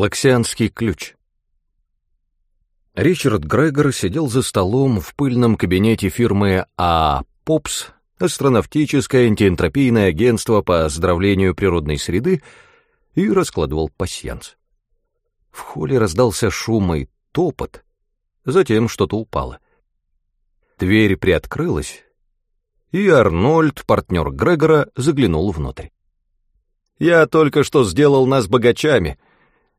Лаксианский ключ. Ричард Грегор сидел за столом в пыльном кабинете фирмы А. Попс, астронавтическое антиэнтропийное агентство по оздоровлению природной среды, и раскладывал пасьянс. В холле раздался шум и топот, затем что-то упало. Дверь приоткрылась, и Арнольд, партнер Грегора, заглянул внутрь. «Я только что сделал нас богачами», —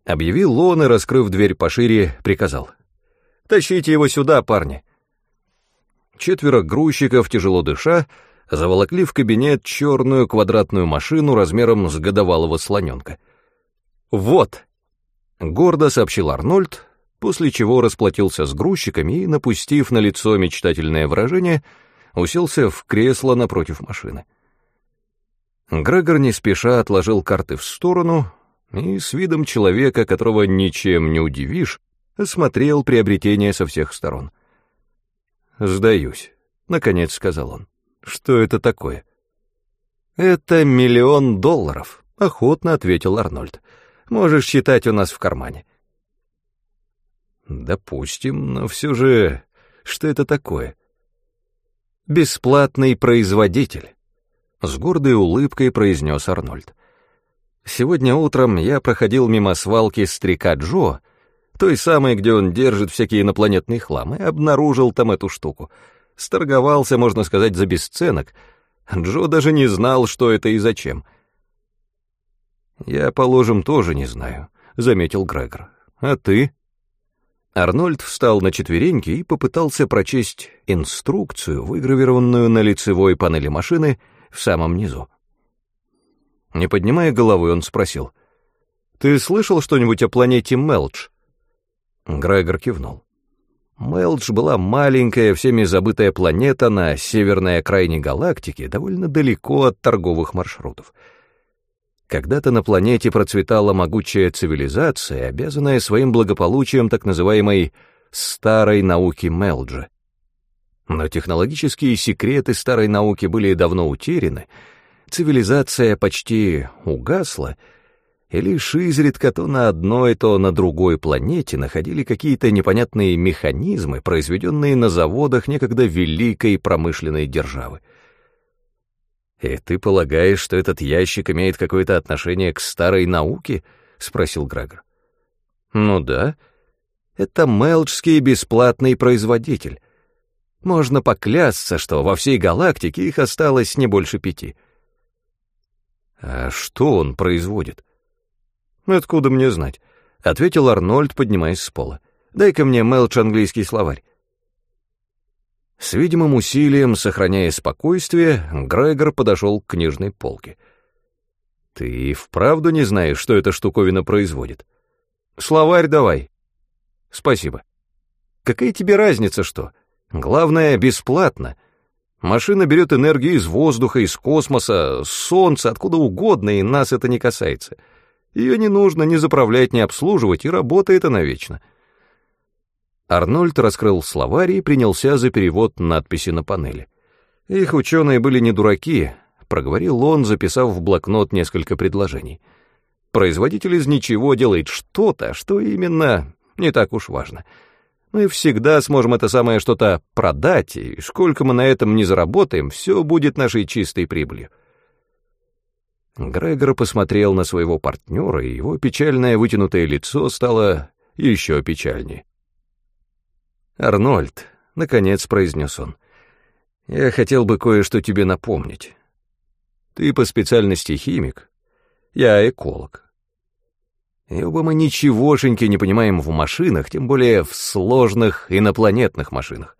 объявил он и, раскрыв дверь пошире, приказал. «Тащите его сюда, парни». Четверо грузчиков, тяжело дыша, заволокли в кабинет черную квадратную машину размером с годовалого слоненка. «Вот», — гордо сообщил Арнольд, после чего расплатился с грузчиками и, напустив на лицо мечтательное выражение, уселся в кресло напротив машины. Грегор не спеша отложил карты в сторону и с видом человека, которого ничем не удивишь, осмотрел приобретение со всех сторон. «Сдаюсь», — наконец сказал он. «Что это такое?» «Это миллион долларов», — охотно ответил Арнольд. «Можешь считать у нас в кармане». «Допустим, но все же, что это такое?» «Бесплатный производитель», — с гордой улыбкой произнес Арнольд. «Сегодня утром я проходил мимо свалки Стрика Джо, той самой, где он держит всякие инопланетные хламы, и обнаружил там эту штуку. Сторговался, можно сказать, за бесценок. Джо даже не знал, что это и зачем». «Я, положим, тоже не знаю», — заметил Грегор. «А ты?» Арнольд встал на четвереньки и попытался прочесть инструкцию, выгравированную на лицевой панели машины в самом низу. Не поднимая головы, он спросил, «Ты слышал что-нибудь о планете Мелдж?» Грегор кивнул. Мелдж была маленькая, всеми забытая планета на северной окраине галактики, довольно далеко от торговых маршрутов — когда-то на планете процветала могучая цивилизация, обязанная своим благополучием так называемой «старой науки Мелджа». Но технологические секреты старой науки были давно утеряны, цивилизация почти угасла, и лишь изредка то на одной, то на другой планете находили какие-то непонятные механизмы, произведенные на заводах некогда великой промышленной державы. «И ты полагаешь, что этот ящик имеет какое-то отношение к старой науке?» — спросил Грегор. «Ну да. Это мелджский бесплатный производитель. Можно поклясться, что во всей галактике их осталось не больше пяти». «А что он производит?» «Откуда мне знать?» — ответил Арнольд, поднимаясь с пола. «Дай-ка мне Мелдж английский словарь». С видимым усилием, сохраняя спокойствие, Грегор подошел к книжной полке. «Ты вправду не знаешь, что эта штуковина производит?» «Словарь давай». «Спасибо». «Какая тебе разница, что? Главное, бесплатно. Машина берет энергию из воздуха, из космоса, с солнца, откуда угодно, и нас это не касается. Ее не нужно ни заправлять, ни обслуживать, и работает она вечно». Арнольд раскрыл словарь и принялся за перевод надписи на панели. Их ученые были не дураки, проговорил он, записав в блокнот несколько предложений. Производитель из ничего делает что-то, что именно, не так уж важно. Мы всегда сможем это самое что-то продать, и сколько мы на этом не заработаем, все будет нашей чистой прибылью. Грегор посмотрел на своего партнера, и его печальное вытянутое лицо стало еще печальнее. «Арнольд», — наконец произнес он, — «я хотел бы кое-что тебе напомнить. Ты по специальности химик, я эколог. И оба мы ничегошеньки не понимаем в машинах, тем более в сложных инопланетных машинах».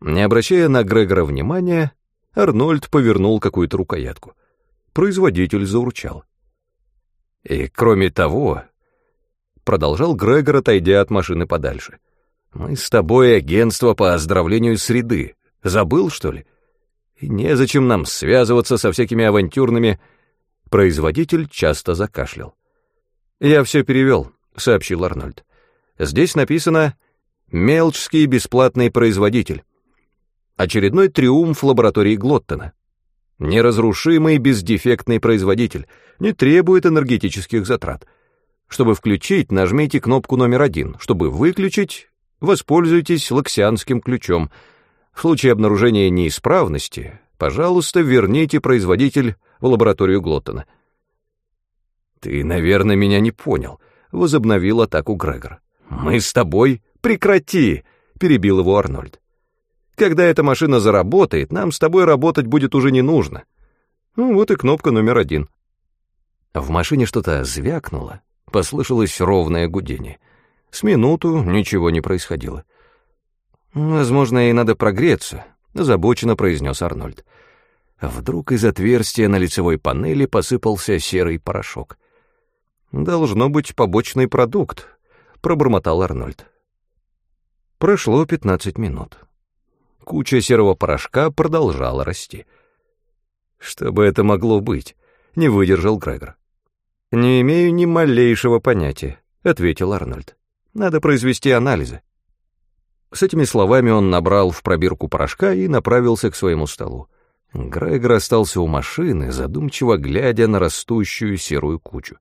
Не обращая на Грегора внимания, Арнольд повернул какую-то рукоятку. Производитель заурчал. «И кроме того», — продолжал Грегор, отойдя от машины подальше, — мы с тобой агентство по оздоровлению среды. Забыл, что ли? И незачем нам связываться со всякими авантюрными... Производитель часто закашлял. «Я все перевел», — сообщил Арнольд. «Здесь написано «Мелчский бесплатный производитель». Очередной триумф лаборатории Глоттона. Неразрушимый бездефектный производитель, не требует энергетических затрат. Чтобы включить, нажмите кнопку номер один. Чтобы выключить, воспользуйтесь лаксианским ключом. В случае обнаружения неисправности, пожалуйста, верните производитель в лабораторию Глоттона. «Ты, наверное, меня не понял», — возобновил атаку Грегор. «Мы с тобой...» «Прекрати!» — перебил его Арнольд. «Когда эта машина заработает, нам с тобой работать будет уже не нужно. Ну, вот и кнопка номер один». В машине что-то звякнуло, послышалось ровное гудение. С минуту ничего не происходило. «Возможно, ей надо прогреться», — озабоченно произнес Арнольд. Вдруг из отверстия на лицевой панели посыпался серый порошок. «Должно быть побочный продукт», — пробормотал Арнольд. Прошло пятнадцать минут. Куча серого порошка продолжала расти. «Что бы это могло быть?» — не выдержал Грегор. «Не имею ни малейшего понятия», — ответил Арнольд. «Надо произвести анализы». С этими словами он набрал в пробирку порошка и направился к своему столу. Грегор остался у машины, задумчиво глядя на растущую серую кучу.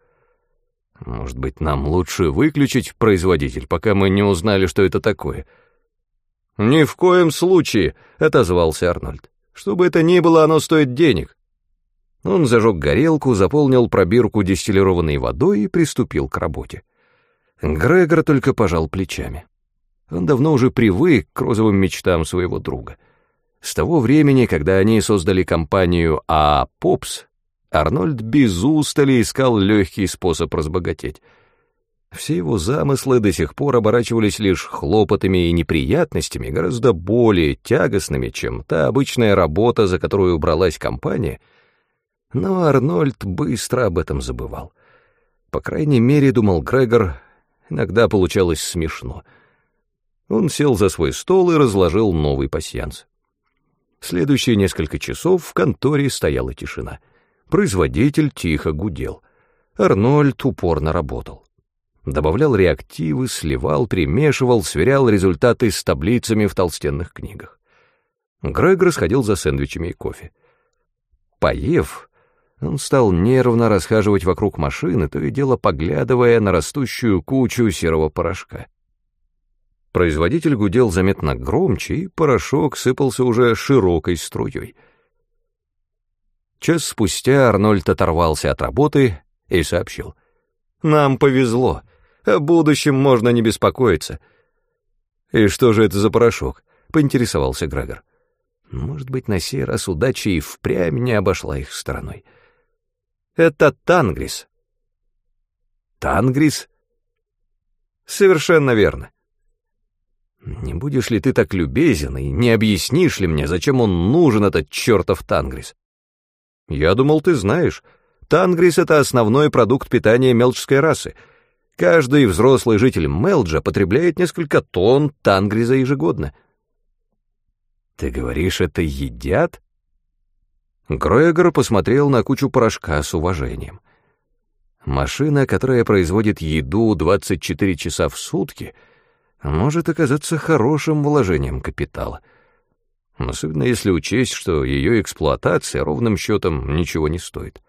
«Может быть, нам лучше выключить производитель, пока мы не узнали, что это такое?» «Ни в коем случае», — отозвался Арнольд. «Что бы это ни было, оно стоит денег». Он зажег горелку, заполнил пробирку дистиллированной водой и приступил к работе. Грегор только пожал плечами. Он давно уже привык к розовым мечтам своего друга. С того времени, когда они создали компанию А. Попс, Арнольд без устали искал легкий способ разбогатеть. Все его замыслы до сих пор оборачивались лишь хлопотами и неприятностями, гораздо более тягостными, чем та обычная работа, за которую бралась компания — но Арнольд быстро об этом забывал. По крайней мере, думал Грегор, иногда получалось смешно. Он сел за свой стол и разложил новый пасьянс. Следующие несколько часов в конторе стояла тишина. Производитель тихо гудел. Арнольд упорно работал. Добавлял реактивы, сливал, примешивал, сверял результаты с таблицами в толстенных книгах. Грегор сходил за сэндвичами и кофе. Поев, он стал нервно расхаживать вокруг машины, то и дело поглядывая на растущую кучу серого порошка. Производитель гудел заметно громче, и порошок сыпался уже широкой струей. Час спустя Арнольд оторвался от работы и сообщил. «Нам повезло. О будущем можно не беспокоиться». «И что же это за порошок?» — поинтересовался Грегор. Может быть, на сей раз удача и впрямь не обошла их стороной. Это Тангрис. Тангрис? Совершенно верно. Не будешь ли ты так любезен и не объяснишь ли мне, зачем он нужен, этот чертов Тангрис? Я думал, ты знаешь. Тангрис — это основной продукт питания мелчской расы. Каждый взрослый житель Мелджа потребляет несколько тонн тангриза ежегодно. Ты говоришь, это едят? Грегор посмотрел на кучу порошка с уважением. Машина, которая производит еду 24 часа в сутки, может оказаться хорошим вложением капитала. Особенно если учесть, что ее эксплуатация ровным счетом ничего не стоит.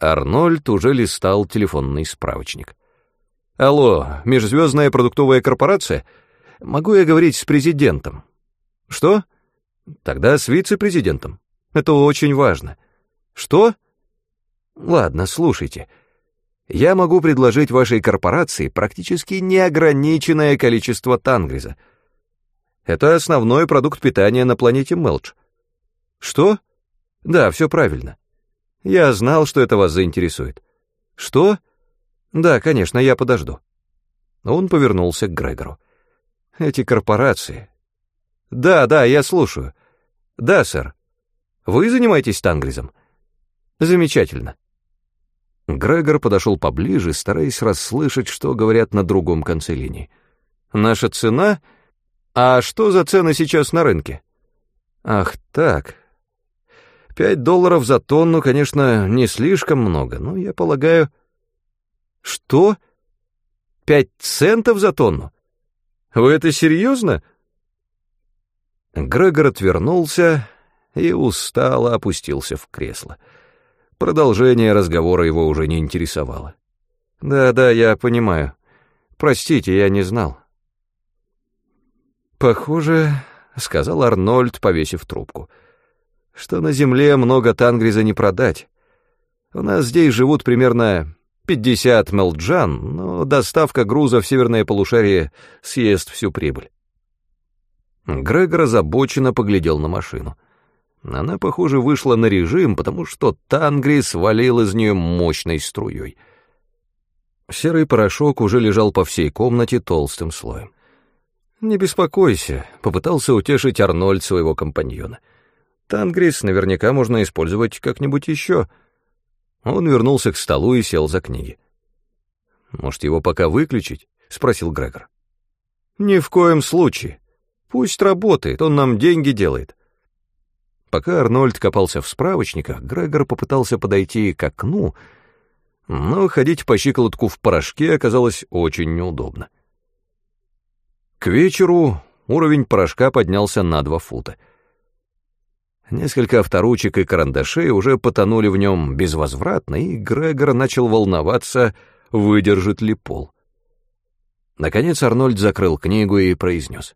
Арнольд уже листал телефонный справочник. «Алло, межзвездная продуктовая корпорация? Могу я говорить с президентом?» «Что? Тогда с вице-президентом». Это очень важно. Что? Ладно, слушайте. Я могу предложить вашей корпорации практически неограниченное количество тангриза. Это основной продукт питания на планете Мелч. Что? Да, все правильно. Я знал, что это вас заинтересует. Что? Да, конечно, я подожду. Он повернулся к Грегору. Эти корпорации. Да, да, я слушаю. Да, сэр. Вы занимаетесь тангризом? Замечательно. Грегор подошел поближе, стараясь расслышать, что говорят на другом конце линии. Наша цена? А что за цены сейчас на рынке? Ах, так. Пять долларов за тонну, конечно, не слишком много, но я полагаю... Что? Пять центов за тонну? Вы это серьезно? Грегор отвернулся, и устало опустился в кресло. Продолжение разговора его уже не интересовало. Да-да, я понимаю. Простите, я не знал. Похоже, — сказал Арнольд, повесив трубку, — что на земле много тангриза не продать. У нас здесь живут примерно 50 мелджан, но доставка груза в северное полушарие съест всю прибыль. Грегор озабоченно поглядел на машину. Она, похоже, вышла на режим, потому что Тангрис валил из нее мощной струей. Серый порошок уже лежал по всей комнате толстым слоем. «Не беспокойся», — попытался утешить Арнольд своего компаньона. «Тангрис наверняка можно использовать как-нибудь еще». Он вернулся к столу и сел за книги. «Может, его пока выключить?» — спросил Грегор. «Ни в коем случае. Пусть работает, он нам деньги делает». Пока Арнольд копался в справочниках, Грегор попытался подойти к окну, но ходить по щиколотку в порошке оказалось очень неудобно. К вечеру уровень порошка поднялся на два фута. Несколько авторучек и карандашей уже потонули в нем безвозвратно, и Грегор начал волноваться, выдержит ли пол. Наконец Арнольд закрыл книгу и произнес.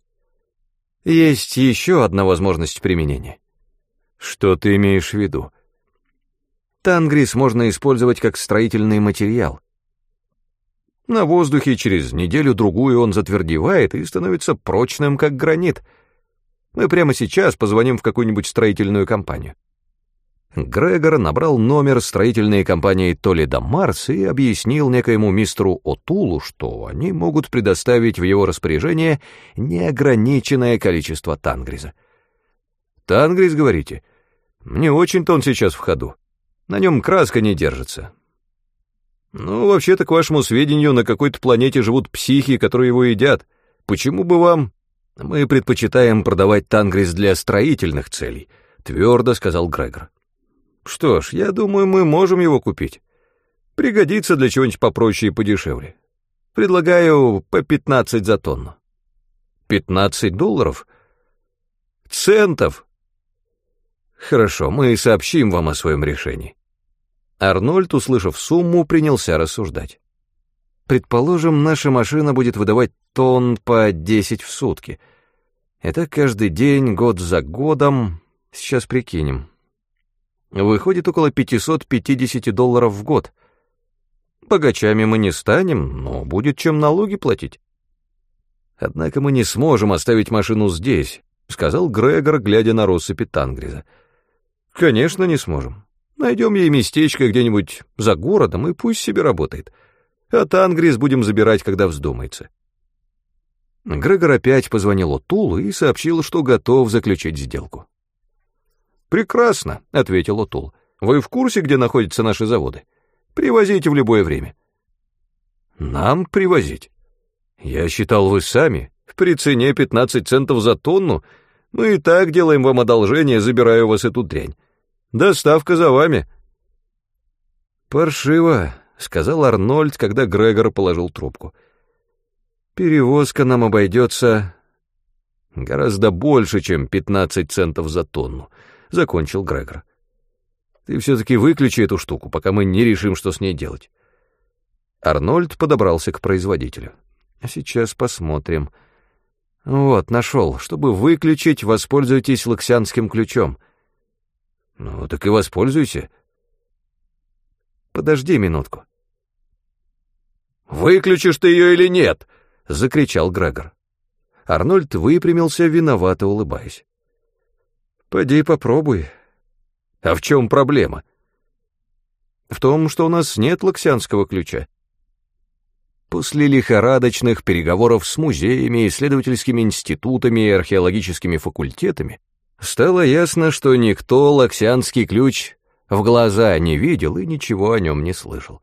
«Есть еще одна возможность применения». «Что ты имеешь в виду?» «Тангрис можно использовать как строительный материал. На воздухе через неделю-другую он затвердевает и становится прочным, как гранит. Мы прямо сейчас позвоним в какую-нибудь строительную компанию. Грегор набрал номер строительной компании Толида Марс и объяснил некоему мистеру Отулу, что они могут предоставить в его распоряжение неограниченное количество тангриза. «Тангриз, говорите? Не очень-то он сейчас в ходу. На нем краска не держится. Ну, вообще-то, к вашему сведению, на какой-то планете живут психи, которые его едят. Почему бы вам... Мы предпочитаем продавать тангрис для строительных целей, твердо сказал Грегор. Что ж, я думаю, мы можем его купить. Пригодится для чего-нибудь попроще и подешевле. Предлагаю по пятнадцать за тонну. Пятнадцать долларов? Центов! Хорошо, мы сообщим вам о своем решении. Арнольд, услышав сумму, принялся рассуждать. Предположим, наша машина будет выдавать тонн по 10 в сутки. Это каждый день, год за годом. Сейчас прикинем. Выходит около 550 долларов в год. Богачами мы не станем, но будет чем налоги платить. Однако мы не сможем оставить машину здесь, сказал Грегор, глядя на россыпи Тангриза. Конечно, не сможем. Найдем ей местечко где-нибудь за городом, и пусть себе работает. А Тангрис будем забирать, когда вздумается. Грегор опять позвонил Отулу и сообщил, что готов заключить сделку. «Прекрасно», — ответил Отул. «Вы в курсе, где находятся наши заводы? Привозите в любое время». «Нам привозить? Я считал, вы сами. При цене 15 центов за тонну мы и так делаем вам одолжение, забирая у вас эту дрянь. Доставка за вами». «Паршиво», — сказал Арнольд, когда Грегор положил трубку. «Перевозка нам обойдется гораздо больше, чем 15 центов за тонну», — закончил Грегор. «Ты все-таки выключи эту штуку, пока мы не решим, что с ней делать». Арнольд подобрался к производителю. «А «Сейчас посмотрим». «Вот, нашел. Чтобы выключить, воспользуйтесь лаксианским ключом». Ну, так и воспользуйся. Подожди минутку. «Выключишь ты ее или нет?» — закричал Грегор. Арнольд выпрямился, виновато улыбаясь. «Поди попробуй». «А в чем проблема?» «В том, что у нас нет лаксианского ключа». После лихорадочных переговоров с музеями, исследовательскими институтами и археологическими факультетами Стало ясно, что никто лаксианский ключ в глаза не видел и ничего о нем не слышал.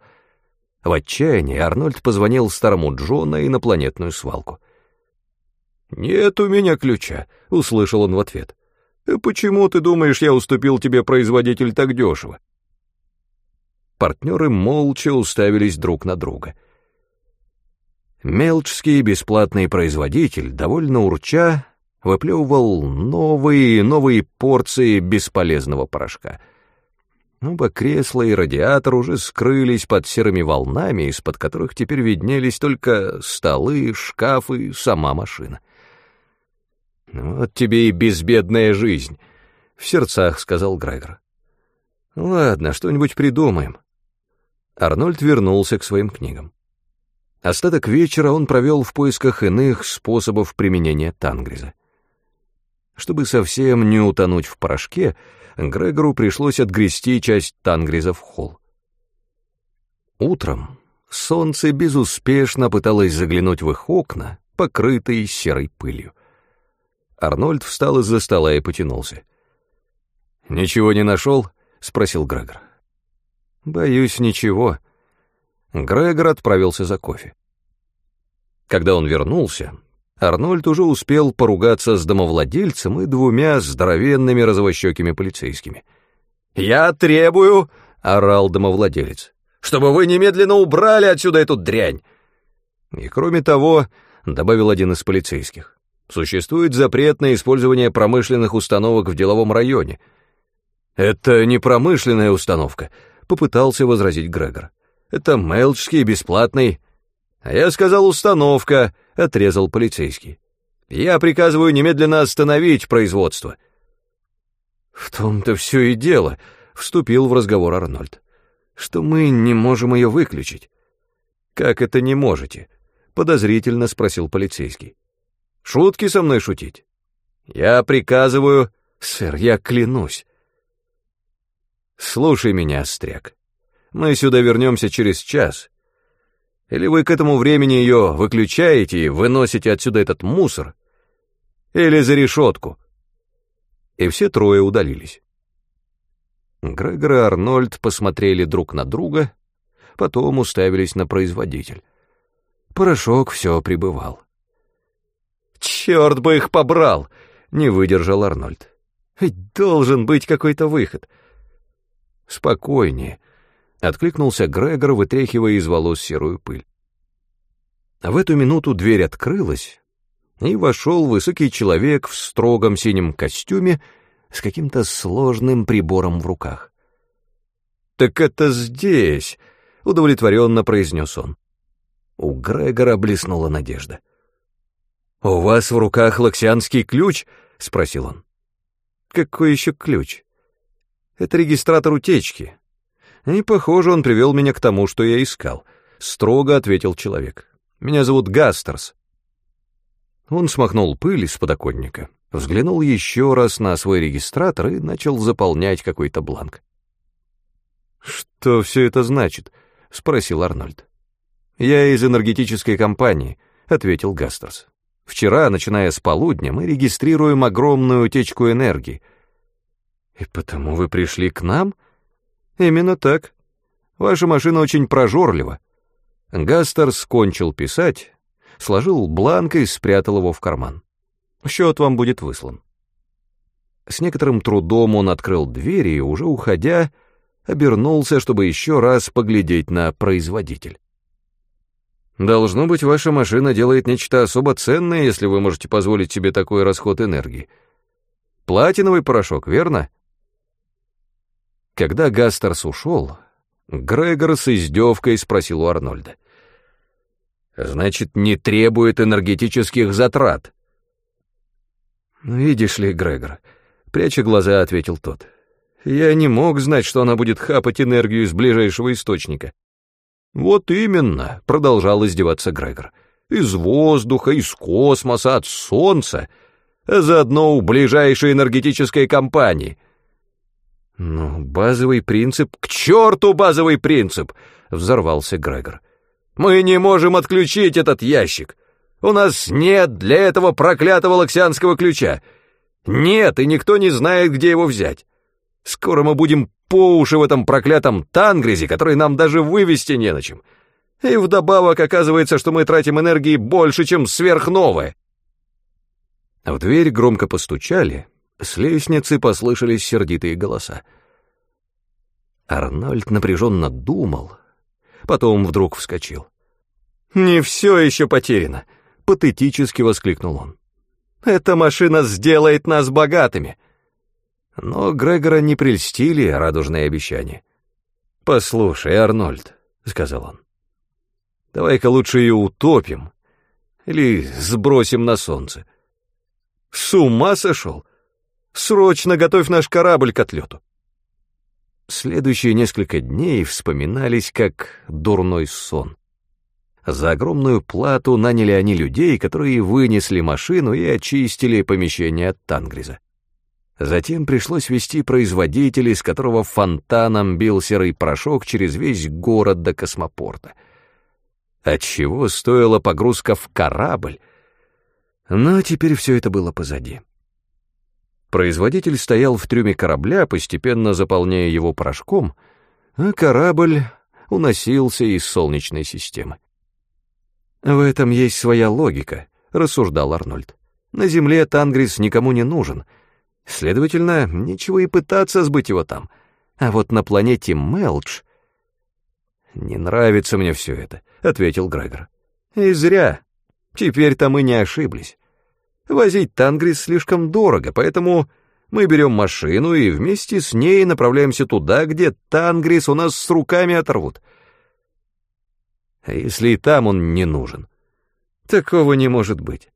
В отчаянии Арнольд позвонил старому Джо на инопланетную свалку. «Нет у меня ключа», — услышал он в ответ. «Почему ты думаешь, я уступил тебе производитель так дешево?» Партнеры молча уставились друг на друга. Мелчский бесплатный производитель, довольно урча, выплевывал новые и новые порции бесполезного порошка. Оба кресла и радиатор уже скрылись под серыми волнами, из-под которых теперь виднелись только столы, шкафы, сама машина. «Вот тебе и безбедная жизнь», — в сердцах сказал Грегор. «Ладно, что-нибудь придумаем». Арнольд вернулся к своим книгам. Остаток вечера он провел в поисках иных способов применения тангриза. Чтобы совсем не утонуть в порошке, Грегору пришлось отгрести часть тангриза в холл. Утром солнце безуспешно пыталось заглянуть в их окна, покрытые серой пылью. Арнольд встал из-за стола и потянулся. «Ничего не нашел?» — спросил Грегор. «Боюсь, ничего». Грегор отправился за кофе. Когда он вернулся, Арнольд уже успел поругаться с домовладельцем и двумя здоровенными розовощекими полицейскими. «Я требую!» — орал домовладелец. «Чтобы вы немедленно убрали отсюда эту дрянь!» И кроме того, — добавил один из полицейских, — существует запрет на использование промышленных установок в деловом районе. «Это не промышленная установка», — попытался возразить Грегор. «Это мелчский, бесплатный...» «А я сказал установка», — отрезал полицейский. «Я приказываю немедленно остановить производство». «В том-то все и дело», — вступил в разговор Арнольд, «что мы не можем ее выключить». «Как это не можете?» — подозрительно спросил полицейский. «Шутки со мной шутить?» «Я приказываю...» «Сэр, я клянусь». «Слушай меня, Остряк. Мы сюда вернемся через час, или вы к этому времени ее выключаете и выносите отсюда этот мусор? Или за решетку?» И все трое удалились. Грегор и Арнольд посмотрели друг на друга, потом уставились на производитель. Порошок все прибывал. «Черт бы их побрал!» — не выдержал Арнольд. «Ведь должен быть какой-то выход». «Спокойнее», — откликнулся Грегор, вытряхивая из волос серую пыль. В эту минуту дверь открылась, и вошел высокий человек в строгом синем костюме с каким-то сложным прибором в руках. «Так это здесь!» — удовлетворенно произнес он. У Грегора блеснула надежда. «У вас в руках лаксианский ключ?» — спросил он. «Какой еще ключ?» «Это регистратор утечки. И, похоже, он привел меня к тому, что я искал», — строго ответил человек. «Меня зовут Гастерс». Он смахнул пыль из подоконника, взглянул еще раз на свой регистратор и начал заполнять какой-то бланк. «Что все это значит?» — спросил Арнольд. «Я из энергетической компании», — ответил Гастерс. «Вчера, начиная с полудня, мы регистрируем огромную утечку энергии». «И потому вы пришли к нам?» «Именно так. Ваша машина очень прожорлива». Гастер скончил писать, сложил бланк и спрятал его в карман. Счет вам будет выслан. С некоторым трудом он открыл дверь и, уже уходя, обернулся, чтобы еще раз поглядеть на производитель. «Должно быть, ваша машина делает нечто особо ценное, если вы можете позволить себе такой расход энергии. Платиновый порошок, верно?» Когда Гастерс ушел, Грегор с издевкой спросил у Арнольда. «Значит, не требует энергетических затрат?» «Видишь ли, Грегор», — пряча глаза, ответил тот, «я не мог знать, что она будет хапать энергию из ближайшего источника». «Вот именно», — продолжал издеваться Грегор, «из воздуха, из космоса, от солнца, а заодно у ближайшей энергетической компании». «Ну, базовый принцип...» «К черту базовый принцип!» — взорвался Грегор. «Мы не можем отключить этот ящик. У нас нет для этого проклятого лаксианского ключа. Нет, и никто не знает, где его взять. Скоро мы будем по уши в этом проклятом тангризе, который нам даже вывести не на чем. И вдобавок оказывается, что мы тратим энергии больше, чем сверхновое». В дверь громко постучали, с лестницы послышались сердитые голоса. Арнольд напряженно думал, потом вдруг вскочил. «Не все еще потеряно!» — патетически воскликнул он. «Эта машина сделает нас богатыми!» Но Грегора не прельстили радужные обещания. «Послушай, Арнольд», — сказал он, — «давай-ка лучше ее утопим или сбросим на солнце». «С ума сошел? Срочно готовь наш корабль к отлету». Следующие несколько дней вспоминались как дурной сон. За огромную плату наняли они людей, которые вынесли машину и очистили помещение от Тангриза. Затем пришлось вести производителя, из которого фонтаном бил серый порошок через весь город до космопорта. Отчего стоила погрузка в корабль? Но теперь все это было позади. Производитель стоял в трюме корабля, постепенно заполняя его порошком, а корабль уносился из Солнечной системы. «В этом есть своя логика», — рассуждал Арнольд. «На Земле Тангрис никому не нужен — Следовательно, ничего и пытаться сбыть его там. А вот на планете Мелдж... «Не нравится мне все это», — ответил Грегор. «И зря. Теперь-то мы не ошиблись. Возить Тангрис слишком дорого, поэтому мы берем машину и вместе с ней направляемся туда, где Тангрис у нас с руками оторвут. А если и там он не нужен? Такого не может быть.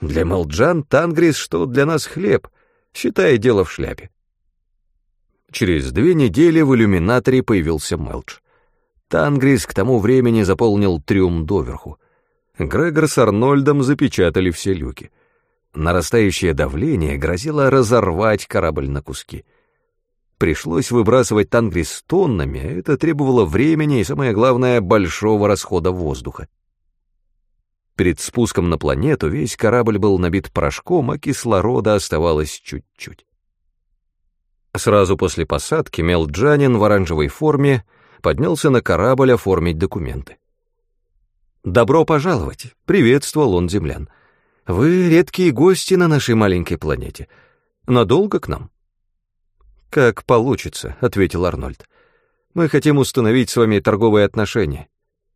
Для молджан Тангрис, что для нас хлеб — считая дело в шляпе. Через две недели в иллюминаторе появился Мелдж. Тангрис к тому времени заполнил трюм доверху. Грегор с Арнольдом запечатали все люки. Нарастающее давление грозило разорвать корабль на куски. Пришлось выбрасывать Тангрис тоннами, а это требовало времени и, самое главное, большого расхода воздуха. Перед спуском на планету весь корабль был набит порошком, а кислорода оставалось чуть-чуть. Сразу после посадки Мелджанин в оранжевой форме поднялся на корабль оформить документы. «Добро пожаловать!» — приветствовал он землян. «Вы редкие гости на нашей маленькой планете. Надолго к нам?» «Как получится», — ответил Арнольд. «Мы хотим установить с вами торговые отношения.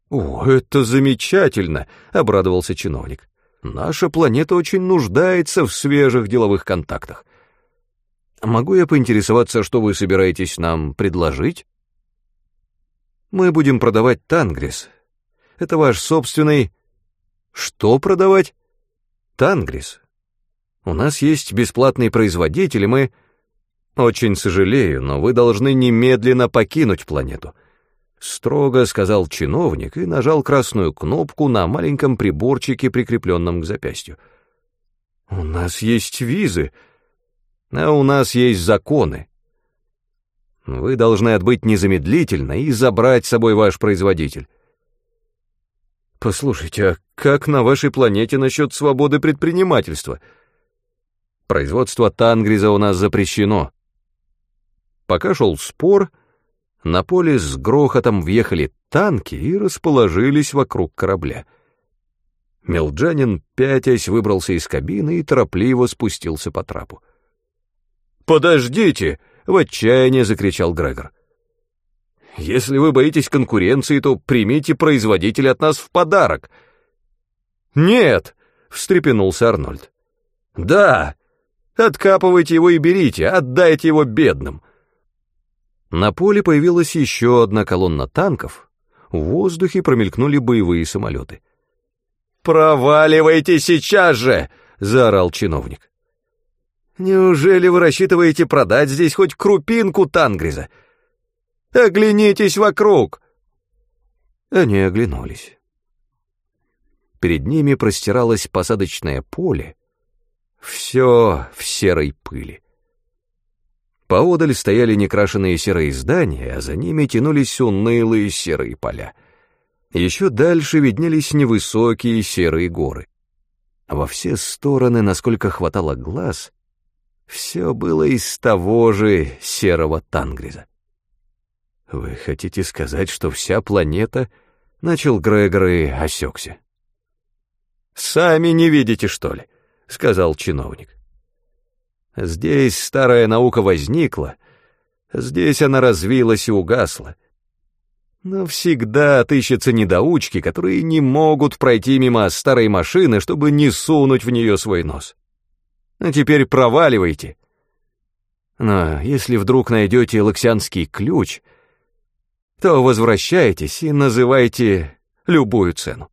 «О, это замечательно!» — обрадовался чиновник. «Наша планета очень нуждается в свежих деловых контактах. Могу я поинтересоваться, что вы собираетесь нам предложить?» «Мы будем продавать Тангрис. Это ваш собственный...» «Что продавать?» «Тангрис. У нас есть бесплатный производитель, и мы...» «Очень сожалею, но вы должны немедленно покинуть планету». Строго сказал чиновник и нажал красную кнопку на маленьком приборчике, прикрепленном к запястью. «У нас есть визы, а у нас есть законы. Вы должны отбыть незамедлительно и забрать с собой ваш производитель». «Послушайте, а как на вашей планете насчет свободы предпринимательства?» «Производство тангриза у нас запрещено». Пока шел спор, — на поле с грохотом въехали танки и расположились вокруг корабля. Мелджанин, пятясь, выбрался из кабины и торопливо спустился по трапу. «Подождите!» — в отчаянии закричал Грегор. «Если вы боитесь конкуренции, то примите производителя от нас в подарок». «Нет!» — встрепенулся Арнольд. «Да! Откапывайте его и берите, отдайте его бедным!» На поле появилась еще одна колонна танков, в воздухе промелькнули боевые самолеты. «Проваливайте сейчас же!» — заорал чиновник. «Неужели вы рассчитываете продать здесь хоть крупинку тангриза? Оглянитесь вокруг!» Они оглянулись. Перед ними простиралось посадочное поле, все в серой пыли. Поодаль стояли некрашенные серые здания, а за ними тянулись унылые серые поля. Еще дальше виднелись невысокие серые горы. Во все стороны, насколько хватало глаз, все было из того же серого тангриза. «Вы хотите сказать, что вся планета...» — начал Грегор и осекся. «Сами не видите, что ли?» — сказал чиновник. Здесь старая наука возникла, здесь она развилась и угасла. Но всегда отыщутся недоучки, которые не могут пройти мимо старой машины, чтобы не сунуть в нее свой нос. А теперь проваливайте. Но если вдруг найдете лаксианский ключ, то возвращайтесь и называйте любую цену.